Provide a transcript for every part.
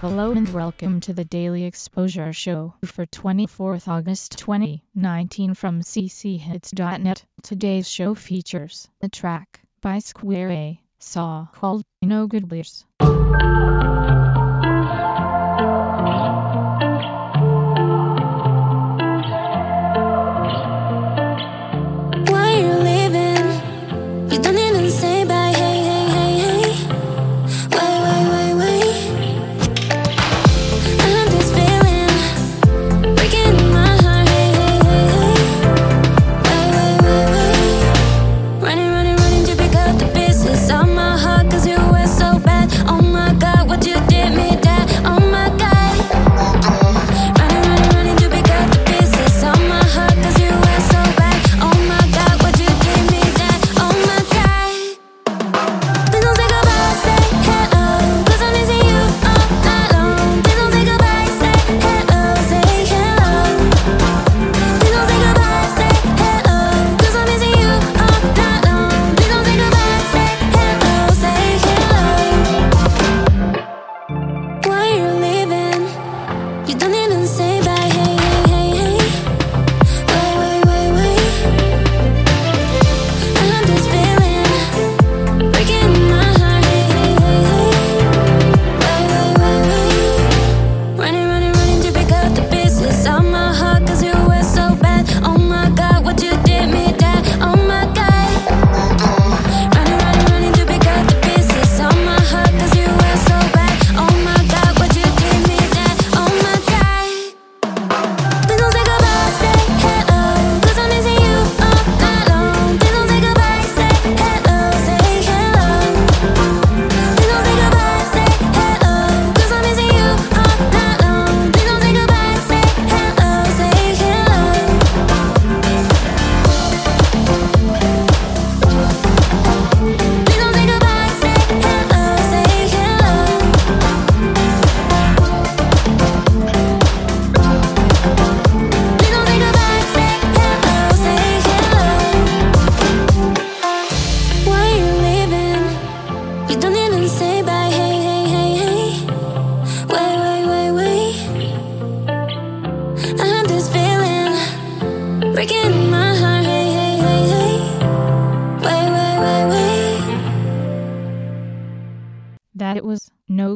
Hello and welcome to the Daily Exposure Show for 24th August 2019 from cchits.net. Today's show features the track by Square A, Saw called No Good Leaves.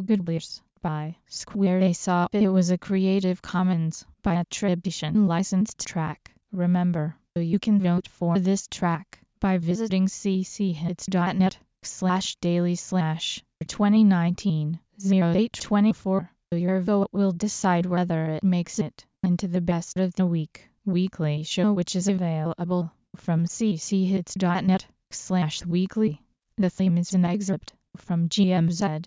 Good news by Square A Saw. It was a Creative Commons by attribution licensed track. Remember, you can vote for this track by visiting cchits.net slash daily slash 2019 0824. Your vote will decide whether it makes it into the best of the week weekly show which is available from cchits.net slash weekly. The theme is an excerpt from GMZ